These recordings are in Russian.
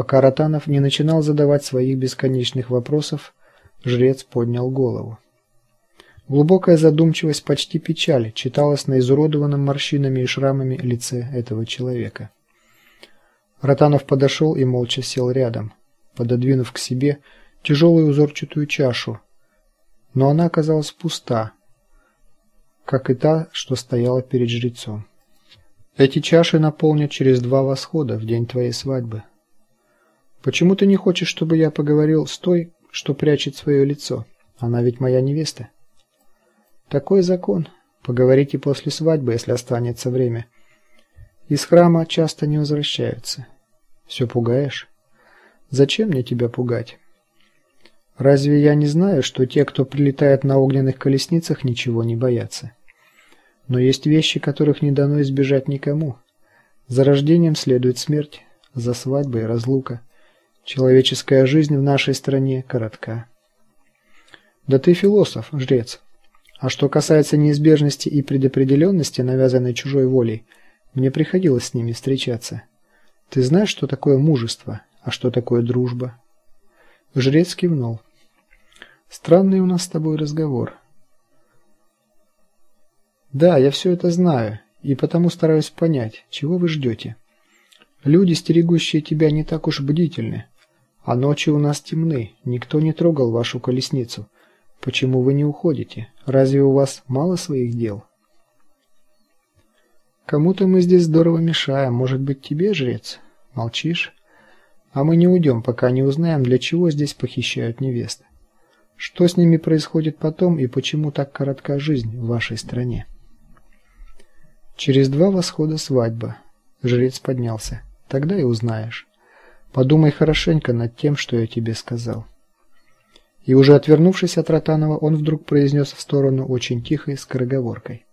Пока Ротанов не начинал задавать своих бесконечных вопросов, жрец поднял голову. Глубокая задумчивость, почти печаль читалась на изуродованном морщинами и шрамами лице этого человека. Ротанов подошел и молча сел рядом, пододвинув к себе тяжелую узорчатую чашу, но она оказалась пуста, как и та, что стояла перед жрецом. Эти чаши наполнят через два восхода в день твоей свадьбы. Почему ты не хочешь, чтобы я поговорил с той, что прячет свое лицо? Она ведь моя невеста. Такой закон. Поговорите после свадьбы, если останется время. Из храма часто не возвращаются. Все пугаешь? Зачем мне тебя пугать? Разве я не знаю, что те, кто прилетает на огненных колесницах, ничего не боятся? Но есть вещи, которых не дано избежать никому. За рождением следует смерть, за свадьбой разлука. Человеческая жизнь в нашей стране коротка. Да ты философ, жрец. А что касается неизбежности и предопределенности, навязанной чужой волей, мне приходилось с ними встречаться. Ты знаешь, что такое мужество, а что такое дружба? Жрец кивнул. Странный у нас с тобой разговор. Да, я все это знаю, и потому стараюсь понять, чего вы ждете. Люди, стерегущие тебя, не так уж бдительны. А ночи у нас темны, никто не трогал вашу колесницу. Почему вы не уходите? Разве у вас мало своих дел? Кому-то мы здесь здорово мешаем, может быть, тебе, жрец? Молчишь? А мы не уйдем, пока не узнаем, для чего здесь похищают невест. Что с ними происходит потом и почему так коротка жизнь в вашей стране? Через два восхода свадьба. Жрец поднялся. Тогда и узнаешь. Подумай хорошенько над тем, что я тебе сказал. И уже отвернувшись от Ротанова, он вдруг произнес в сторону очень тихой скороговоркой: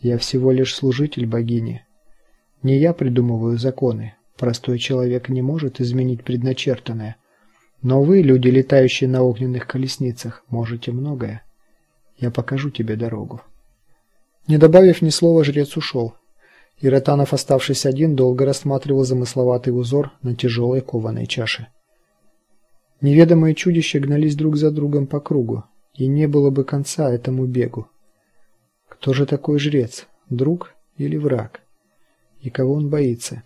"Я всего лишь служитель богини. Не я придумываю законы. Простой человек не может изменить предначертанное. Но вы, люди, летающие на огненных колесницах, можете многое. Я покажу тебе дорогу". Не добавив ни слова, жрец ушел. И Ротанов, оставшись один, долго рассматривал замысловатый узор на тяжелой кованой чаше. Неведомые чудища гнались друг за другом по кругу, и не было бы конца этому бегу. Кто же такой жрец? Друг или враг? И кого он боится?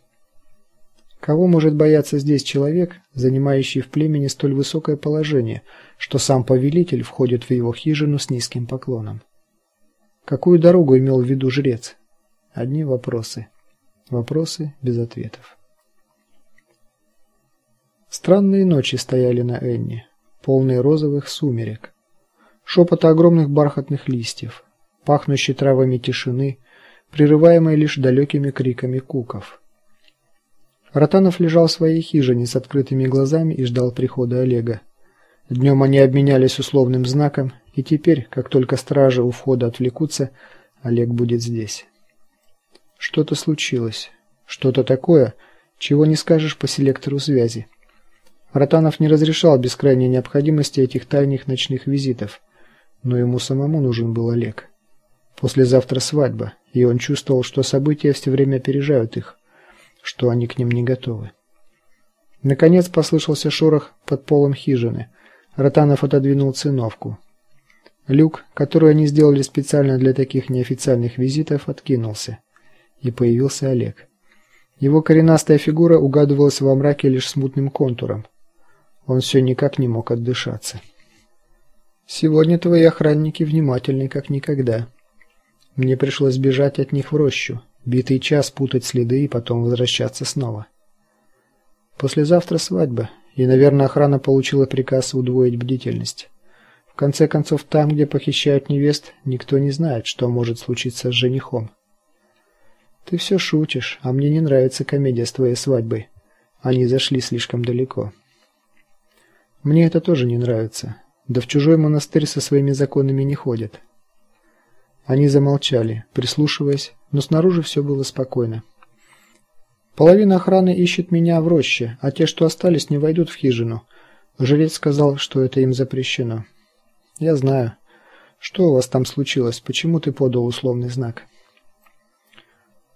Кого может бояться здесь человек, занимающий в племени столь высокое положение, что сам повелитель входит в его хижину с низким поклоном? Какую дорогу имел в виду жрец? Одни вопросы. Вопросы без ответов. Странные ночи стояли на Энне, полные розовых сумерек, шепота огромных бархатных листьев, пахнущей травами тишины, прерываемой лишь далекими криками куков. Ротанов лежал в своей хижине с открытыми глазами и ждал прихода Олега. Днем они обменялись условным знаком, и теперь, как только стражи у входа отвлекутся, Олег будет здесь. Что-то случилось. Что-то такое, чего не скажешь по селектору связи. Ротанов не разрешал без крайней необходимости этих тайных ночных визитов, но ему самому нужен был Олег. Послезавтра свадьба, и он чувствовал, что события все время опережают их, что они к ним не готовы. Наконец послышался шорох под полом хижины. Ротанов отодвинул циновку. Люк, который они сделали специально для таких неофициальных визитов, откинулся и появился Олег. Его коренастая фигура угадывалась во мраке лишь смутным контуром. Он все никак не мог отдышаться. Сегодня твои охранники внимательны как никогда. Мне пришлось бежать от них в рощу, битый час путать следы и потом возвращаться снова. Послезавтра свадьба, и, наверное, охрана получила приказ удвоить бдительность. В конце концов, там, где похищают невест, никто не знает, что может случиться с женихом. Ты все шутишь, а мне не нравится комедия с твоей свадьбой. Они зашли слишком далеко. Мне это тоже не нравится. Да в чужой монастырь со своими законами не ходят. Они замолчали, прислушиваясь, но снаружи все было спокойно. Половина охраны ищет меня в роще, а те, что остались, не войдут в хижину. Жрец сказал, что это им запрещено. Я знаю. Что у вас там случилось? Почему ты подал условный знак?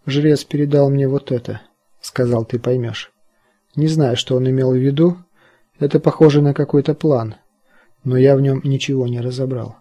Жрец передал мне вот это, сказал, ты поймешь. Не знаю, что он имел в виду. Это похоже на какой-то план, но я в нем ничего не разобрал.